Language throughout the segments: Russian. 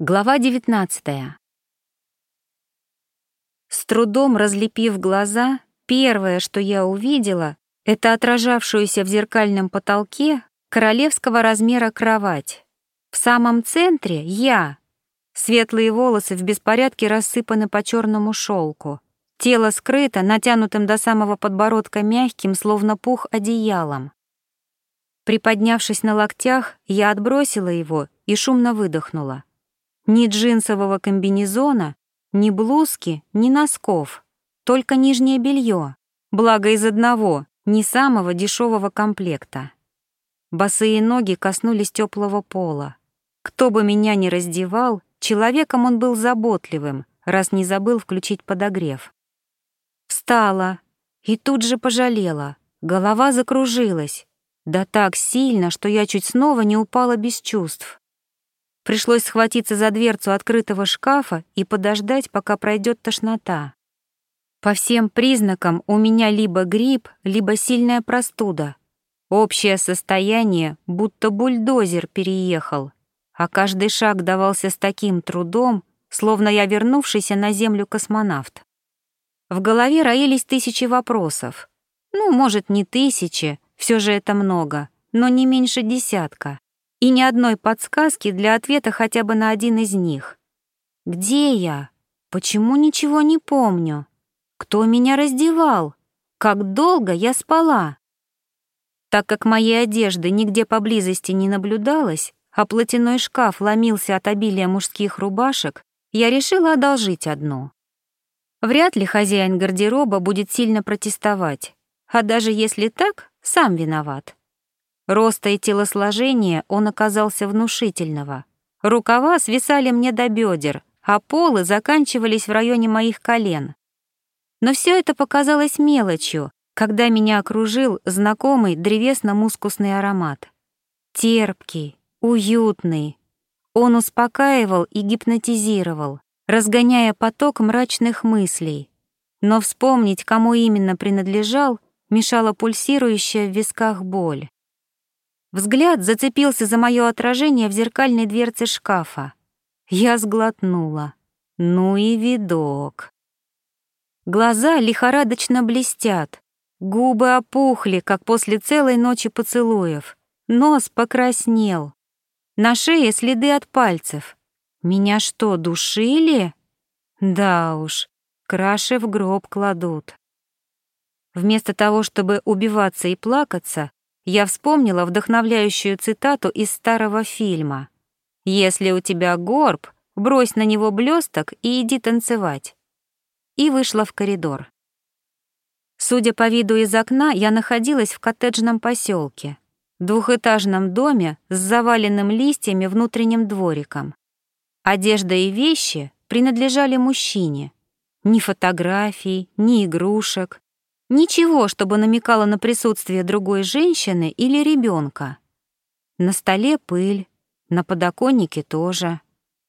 Глава 19 С трудом разлепив глаза, первое, что я увидела, это отражавшуюся в зеркальном потолке королевского размера кровать. В самом центре я. Светлые волосы в беспорядке рассыпаны по черному шелку. Тело скрыто, натянутым до самого подбородка мягким, словно пух, одеялом. Приподнявшись на локтях, я отбросила его и шумно выдохнула. Ни джинсового комбинезона, ни блузки, ни носков. Только нижнее белье, благо из одного, не самого дешевого комплекта. Босые ноги коснулись теплого пола. Кто бы меня ни раздевал, человеком он был заботливым, раз не забыл включить подогрев. Встала и тут же пожалела. Голова закружилась. Да так сильно, что я чуть снова не упала без чувств. Пришлось схватиться за дверцу открытого шкафа и подождать, пока пройдет тошнота. По всем признакам у меня либо грипп, либо сильная простуда. Общее состояние, будто бульдозер переехал, а каждый шаг давался с таким трудом, словно я вернувшийся на Землю космонавт. В голове роились тысячи вопросов. Ну, может, не тысячи, все же это много, но не меньше десятка и ни одной подсказки для ответа хотя бы на один из них. Где я? Почему ничего не помню? Кто меня раздевал? Как долго я спала? Так как моей одежды нигде поблизости не наблюдалось, а платяной шкаф ломился от обилия мужских рубашек, я решила одолжить одну. Вряд ли хозяин гардероба будет сильно протестовать, а даже если так, сам виноват. Роста и телосложения он оказался внушительного. Рукава свисали мне до бедер, а полы заканчивались в районе моих колен. Но все это показалось мелочью, когда меня окружил знакомый древесно-мускусный аромат. Терпкий, уютный. Он успокаивал и гипнотизировал, разгоняя поток мрачных мыслей. Но вспомнить, кому именно принадлежал, мешала пульсирующая в висках боль. Взгляд зацепился за мое отражение в зеркальной дверце шкафа. Я сглотнула. Ну и видок. Глаза лихорадочно блестят, губы опухли, как после целой ночи поцелуев, нос покраснел. На шее следы от пальцев. Меня что, душили? Да уж, краши в гроб кладут. Вместо того, чтобы убиваться и плакаться, я вспомнила вдохновляющую цитату из старого фильма. «Если у тебя горб, брось на него блесток и иди танцевать». И вышла в коридор. Судя по виду из окна, я находилась в коттеджном поселке, двухэтажном доме с заваленным листьями внутренним двориком. Одежда и вещи принадлежали мужчине. Ни фотографий, ни игрушек, Ничего, чтобы намекало на присутствие другой женщины или ребенка. На столе пыль, на подоконнике тоже.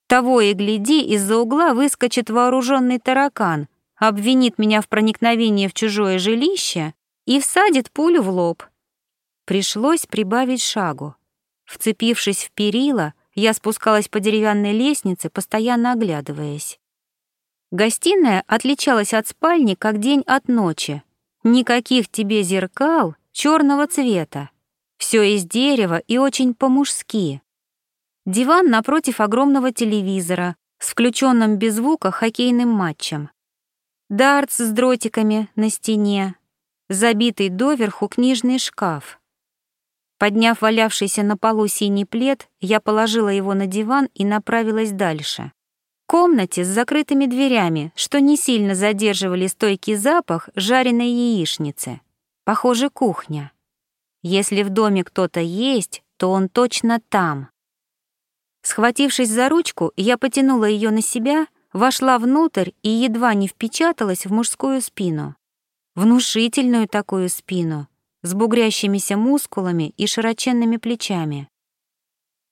Того и гляди, из-за угла выскочит вооруженный таракан, обвинит меня в проникновении в чужое жилище и всадит пулю в лоб. Пришлось прибавить шагу. Вцепившись в перила, я спускалась по деревянной лестнице, постоянно оглядываясь. Гостиная отличалась от спальни как день от ночи. Никаких тебе зеркал черного цвета. Все из дерева и очень по-мужски. Диван напротив огромного телевизора с включенным без звука хоккейным матчем. Дартс с дротиками на стене. Забитый доверху книжный шкаф. Подняв валявшийся на полу синий плед, я положила его на диван и направилась дальше комнате с закрытыми дверями, что не сильно задерживали стойкий запах жареной яичницы. Похоже, кухня. Если в доме кто-то есть, то он точно там. Схватившись за ручку, я потянула ее на себя, вошла внутрь и едва не впечаталась в мужскую спину. Внушительную такую спину, с бугрящимися мускулами и широченными плечами.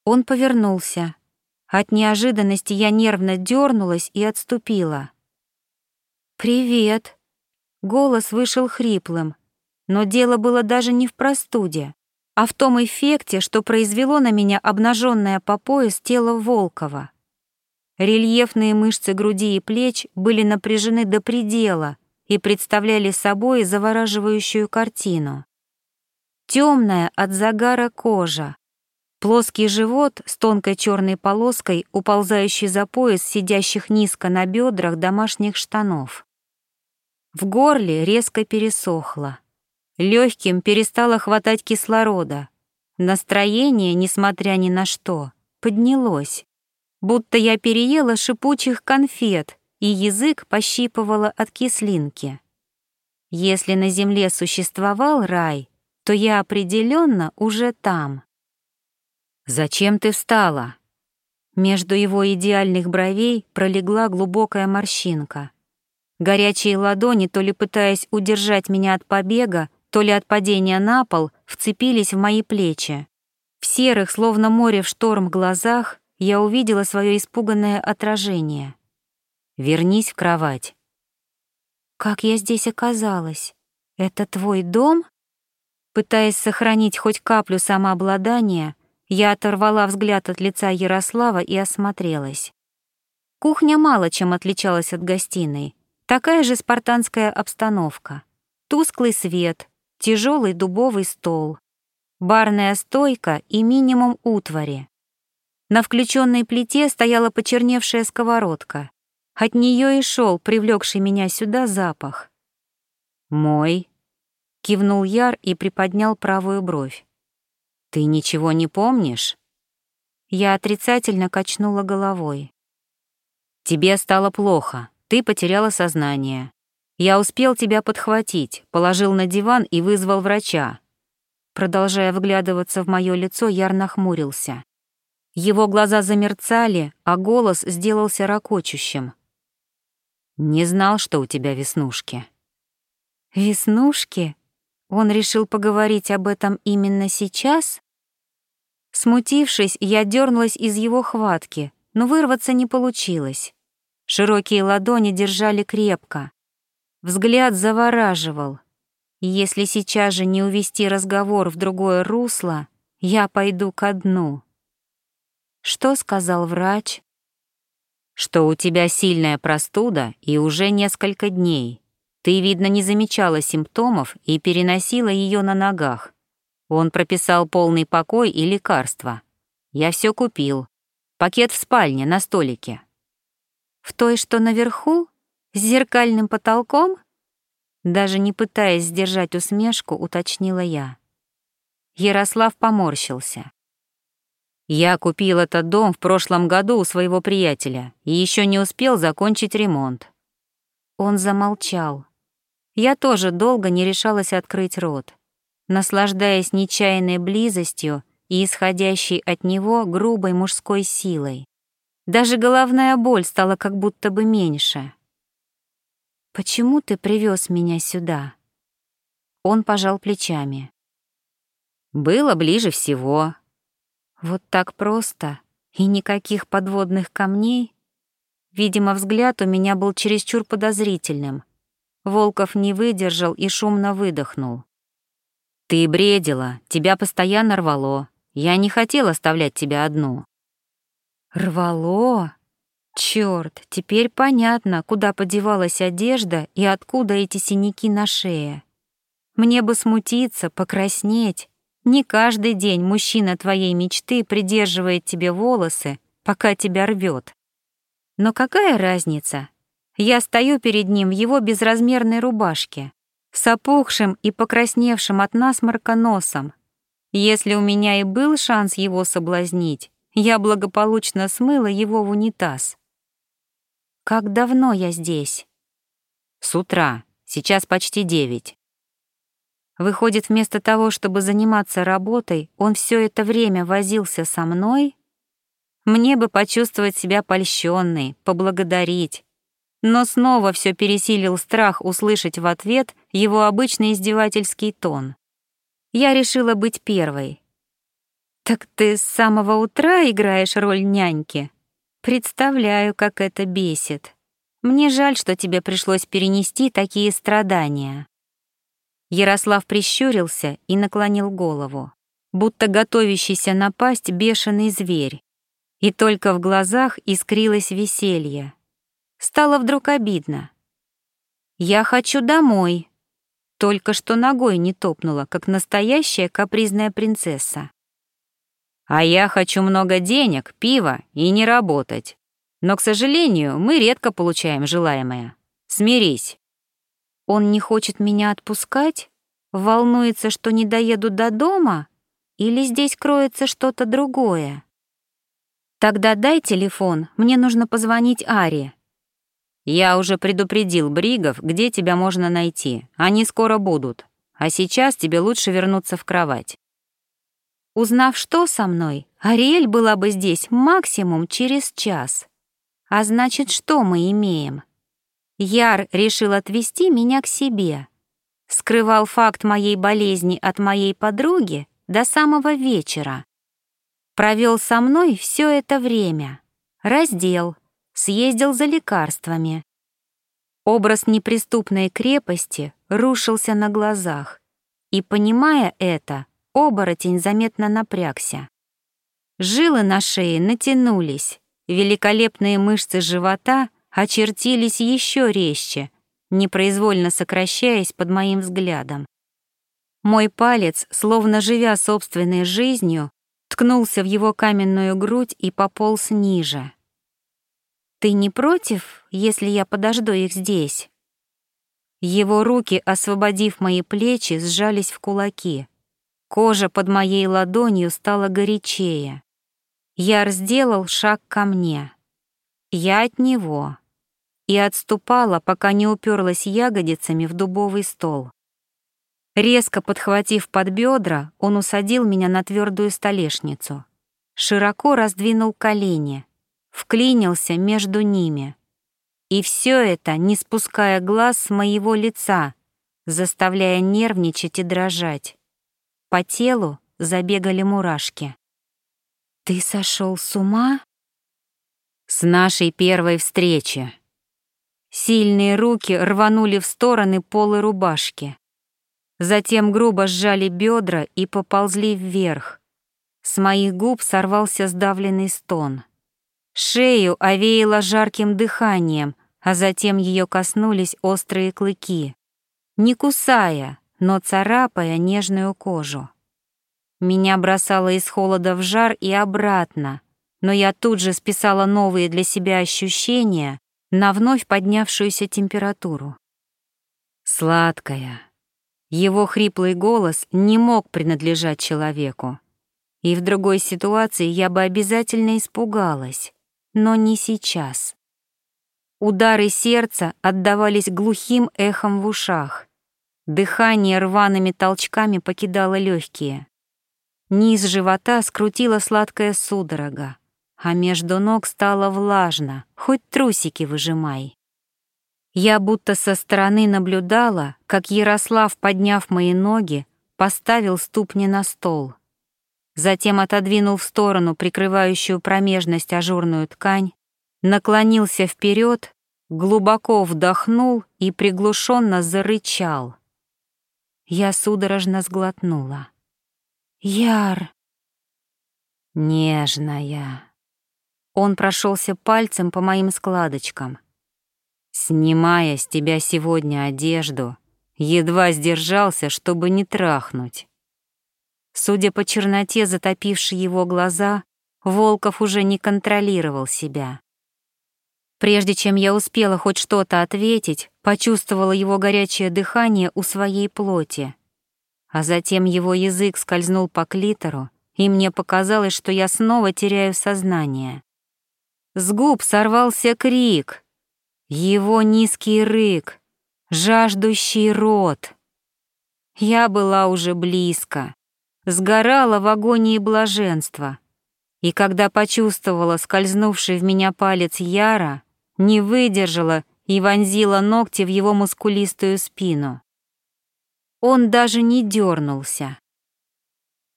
Он повернулся, от неожиданности я нервно дернулась и отступила. «Привет!» Голос вышел хриплым, но дело было даже не в простуде, а в том эффекте, что произвело на меня обнаженное по пояс тело Волкова. Рельефные мышцы груди и плеч были напряжены до предела и представляли собой завораживающую картину. Темная от загара кожа, плоский живот с тонкой черной полоской, уползающий за пояс сидящих низко на бедрах домашних штанов. В горле резко пересохло. Легким перестало хватать кислорода. Настроение, несмотря ни на что, поднялось, будто я переела шипучих конфет и язык пощипывала от кислинки. Если на земле существовал рай, то я определенно уже там. «Зачем ты встала?» Между его идеальных бровей пролегла глубокая морщинка. Горячие ладони, то ли пытаясь удержать меня от побега, то ли от падения на пол, вцепились в мои плечи. В серых, словно море в шторм глазах, я увидела свое испуганное отражение. «Вернись в кровать». «Как я здесь оказалась? Это твой дом?» Пытаясь сохранить хоть каплю самообладания, я оторвала взгляд от лица Ярослава и осмотрелась. Кухня мало чем отличалась от гостиной. Такая же спартанская обстановка. Тусклый свет, тяжелый дубовый стол, барная стойка и минимум утвари. На включенной плите стояла почерневшая сковородка. От нее и шел привлекший меня сюда запах. «Мой», — кивнул Яр и приподнял правую бровь. «Ты ничего не помнишь?» Я отрицательно качнула головой. «Тебе стало плохо, ты потеряла сознание. Я успел тебя подхватить, положил на диван и вызвал врача». Продолжая вглядываться в мое лицо, Яр нахмурился. Его глаза замерцали, а голос сделался ракочущим. «Не знал, что у тебя веснушки». «Веснушки?» Он решил поговорить об этом именно сейчас? Смутившись, я дернулась из его хватки, но вырваться не получилось. Широкие ладони держали крепко. Взгляд завораживал. если сейчас же не увести разговор в другое русло, я пойду ко дну. Что сказал врач? Что у тебя сильная простуда и уже несколько дней. Ты, видно, не замечала симптомов и переносила ее на ногах. Он прописал полный покой и лекарства. Я все купил. Пакет в спальне, на столике. В той, что наверху? С зеркальным потолком? Даже не пытаясь сдержать усмешку, уточнила я. Ярослав поморщился. Я купил этот дом в прошлом году у своего приятеля и еще не успел закончить ремонт. Он замолчал. Я тоже долго не решалась открыть рот, наслаждаясь нечаянной близостью и исходящей от него грубой мужской силой. Даже головная боль стала как будто бы меньше. «Почему ты привез меня сюда?» Он пожал плечами. «Было ближе всего». Вот так просто и никаких подводных камней. Видимо, взгляд у меня был чересчур подозрительным — Волков не выдержал и шумно выдохнул. «Ты бредила, тебя постоянно рвало. Я не хотел оставлять тебя одну». «Рвало? Чёрт, теперь понятно, куда подевалась одежда и откуда эти синяки на шее. Мне бы смутиться, покраснеть. Не каждый день мужчина твоей мечты придерживает тебе волосы, пока тебя рвет. Но какая разница, я стою перед ним в его безразмерной рубашке, с опухшим и покрасневшим от насморка носом. Если у меня и был шанс его соблазнить, я благополучно смыла его в унитаз. Как давно я здесь? С утра, сейчас почти девять. Выходит, вместо того, чтобы заниматься работой, он все это время возился со мной? Мне бы почувствовать себя польщенной, поблагодарить, но снова все пересилил страх услышать в ответ его обычный издевательский тон. Я решила быть первой. «Так ты с самого утра играешь роль няньки? Представляю, как это бесит. Мне жаль, что тебе пришлось перенести такие страдания». Ярослав прищурился и наклонил голову, будто готовящийся напасть бешеный зверь. И только в глазах искрилось веселье. Стало вдруг обидно. «Я хочу домой», только что ногой не топнула, как настоящая капризная принцесса. «А я хочу много денег, пива и не работать. Но, к сожалению, мы редко получаем желаемое. Смирись». Он не хочет меня отпускать? Волнуется, что не доеду до дома? Или здесь кроется что-то другое? Тогда дай телефон, мне нужно позвонить Аре. Я уже предупредил Бригов, где тебя можно найти. Они скоро будут. А сейчас тебе лучше вернуться в кровать. Узнав, что со мной, Ариэль была бы здесь максимум через час. А значит, что мы имеем? Яр решил отвести меня к себе. Скрывал факт моей болезни от моей подруги до самого вечера. Провел со мной все это время. Раздел, съездил за лекарствами. Образ неприступной крепости рушился на глазах, и, понимая это, оборотень заметно напрягся. Жилы на шее натянулись, великолепные мышцы живота очертились еще резче, непроизвольно сокращаясь под моим взглядом. Мой палец, словно живя собственной жизнью, ткнулся в его каменную грудь и пополз ниже. «Ты не против, если я подожду их здесь?» Его руки, освободив мои плечи, сжались в кулаки. Кожа под моей ладонью стала горячее. Яр сделал шаг ко мне. Я от него. И отступала, пока не уперлась ягодицами в дубовый стол. Резко подхватив под бедра, он усадил меня на твердую столешницу. Широко раздвинул колени — вклинился между ними. И все это, не спуская глаз с моего лица, заставляя нервничать и дрожать. По телу забегали мурашки. «Ты сошел с ума?» «С нашей первой встречи». Сильные руки рванули в стороны полы рубашки. Затем грубо сжали бедра и поползли вверх. С моих губ сорвался сдавленный стон. Шею овеяло жарким дыханием, а затем ее коснулись острые клыки, не кусая, но царапая нежную кожу. Меня бросало из холода в жар и обратно, но я тут же списала новые для себя ощущения на вновь поднявшуюся температуру. Сладкая. Его хриплый голос не мог принадлежать человеку. И в другой ситуации я бы обязательно испугалась но не сейчас. Удары сердца отдавались глухим эхом в ушах. Дыхание рваными толчками покидало легкие. Низ живота скрутила сладкая судорога, а между ног стало влажно, хоть трусики выжимай. Я будто со стороны наблюдала, как Ярослав, подняв мои ноги, поставил ступни на стол — затем отодвинул в сторону прикрывающую промежность ажурную ткань, наклонился вперед, глубоко вдохнул и приглушенно зарычал. Я судорожно сглотнула. «Яр!» «Нежная!» Он прошелся пальцем по моим складочкам. Снимая с тебя сегодня одежду, едва сдержался, чтобы не трахнуть. Судя по черноте, затопившей его глаза, Волков уже не контролировал себя. Прежде чем я успела хоть что-то ответить, почувствовала его горячее дыхание у своей плоти. А затем его язык скользнул по клитору, и мне показалось, что я снова теряю сознание. С губ сорвался крик. Его низкий рык, жаждущий рот. Я была уже близко сгорала в агонии блаженства. И когда почувствовала скользнувший в меня палец Яра, не выдержала и вонзила ногти в его мускулистую спину. Он даже не дернулся.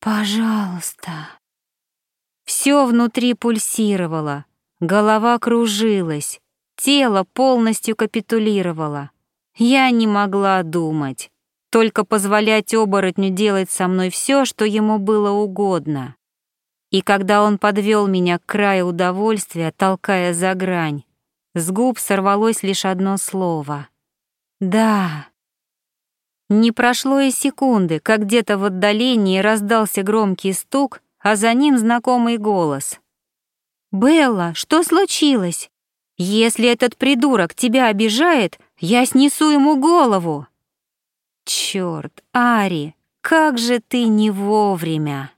«Пожалуйста». Все внутри пульсировало, голова кружилась, тело полностью капитулировало. Я не могла думать только позволять оборотню делать со мной все, что ему было угодно. И когда он подвел меня к краю удовольствия, толкая за грань, с губ сорвалось лишь одно слово. «Да». Не прошло и секунды, как где-то в отдалении раздался громкий стук, а за ним знакомый голос. «Белла, что случилось? Если этот придурок тебя обижает, я снесу ему голову!» «Чёрт, Ари, как же ты не вовремя!»